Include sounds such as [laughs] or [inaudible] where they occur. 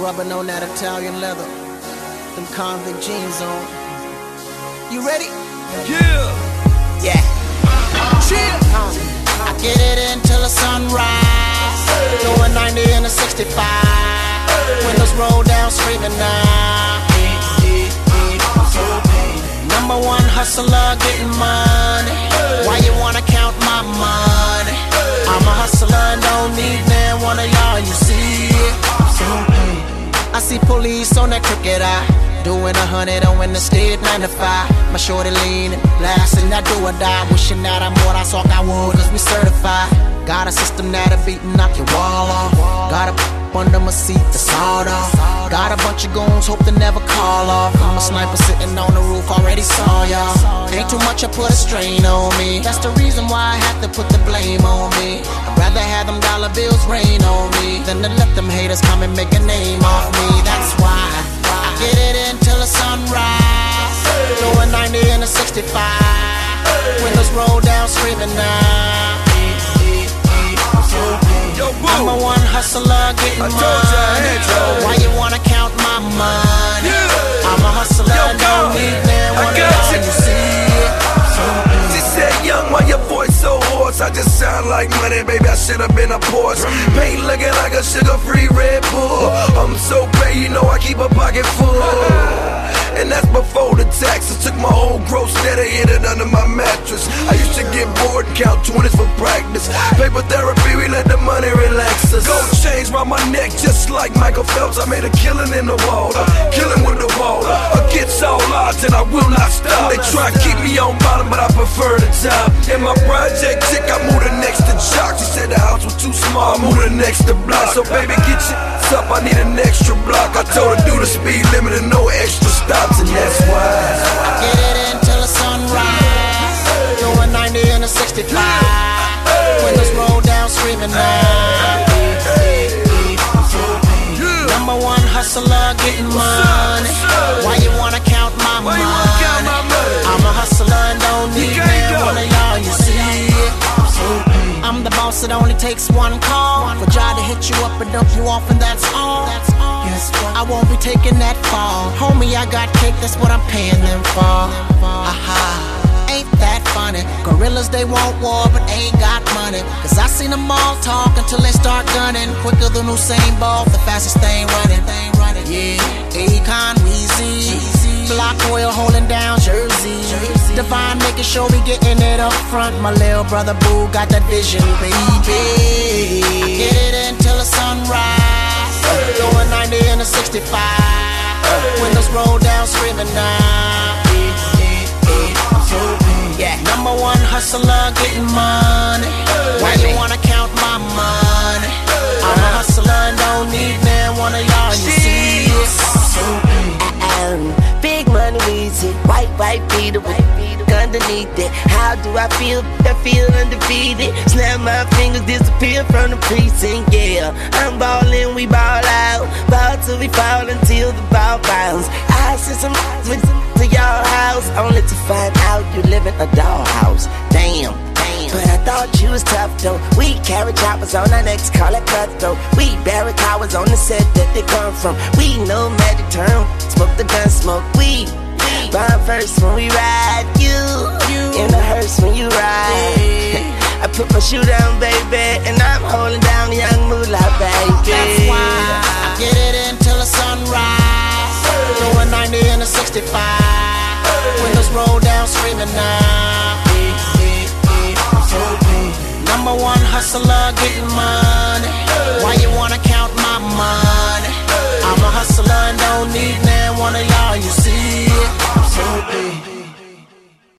rubbing on that Italian leather, them convict jeans on. You ready? Yeah. Yeah. Chill. I get it until the sunrise. Doing 90 in a 65. Windows roll down, screaming now. Number one hustler, getting money. Police on that crooked eye. Doing a hundred on in the state nine to five. My shorty leaning, blasting I do or die. Wishing that I'm what I saw I would, cause we certified. Got a system that'll beat and knock your wall off. Got a [laughs] under my seat, sawed off. Got a bunch of goons, hope to never call off. I'm a sniper sitting on the roof, already saw y'all. Ain't too much, I put a strain on me. That's the reason why I have to put the blame on me. I'd rather have them dollar bills rain on me than to let them haters come and make a name off me. Why I get it until the sunrise. Doing 90 in a 65. Windows roll down, screaming now. I'm a one hustler getting money. told you I had you. Why you wanna count my money? I'm a hustler, Yo, don't need man. I got you. you see it? She said, young, why your voice so hoarse? I just sound like money, baby. I should have been a Porsche. Paint looking like a sugar-free you know I keep a pocket full. And that's before the taxes. Took my whole gross net and hid it under my mattress. I get bored count 20s for practice. Paper therapy, we let the money relax us. Gold chains round my neck, just like Michael Phelps. I made a killing in the water, killing with the water. Against all odds, and I will not stop. They try to keep me on bottom, but I prefer the top. In my project chick, I moved her next to Jock. She said the house was too small, I moved her next to block. So baby, get your up, I need an extra block. I told her do the speed limit and takes one call for Jai to hit you up and dump you off, and that's all. I won't be taking that fall. Homie, I got cake, that's what I'm paying them for. Haha, ain't that funny? Gorillas, they want war, but ain't got money. Cause I seen them all talk until they start gunning. Quicker than Usain Bolt, the fastest thing running. Yeah, Akon, Weezy. Block oil holding down Jersey. Divine making sure we getting it up front. My little brother Boo got that vision, baby. I get it until the sunrise. Going 90 in a 65. Windows roll down, screaming now. Yeah, number one hustler getting money. Why you wanna count my money? I'm a hustler and don't need man. One of y'all, you see with underneath it. How do I feel? I feel undefeated. Snap my fingers, disappear from the precinct. Yeah, I'm ballin', we ball out. Ball till we fall until the ball bounce. I send some with to your house, only to find out you live in a dollhouse. Damn. But I thought you was tough though. We carry choppers on our necks, call it cutthroat. We bury towers on the set that they come from. We know magic term, smoke the gun, smoke weed. Bomb first when we ride, you, in the hearse when you ride. [laughs] I put my shoe down, baby, and I'm holding down the young moolah, baby. That's why I get it until the sunrise. Doing 90 in a 65. Windows roll down, screaming now. Number one hustler getting money. Why you wanna count my money?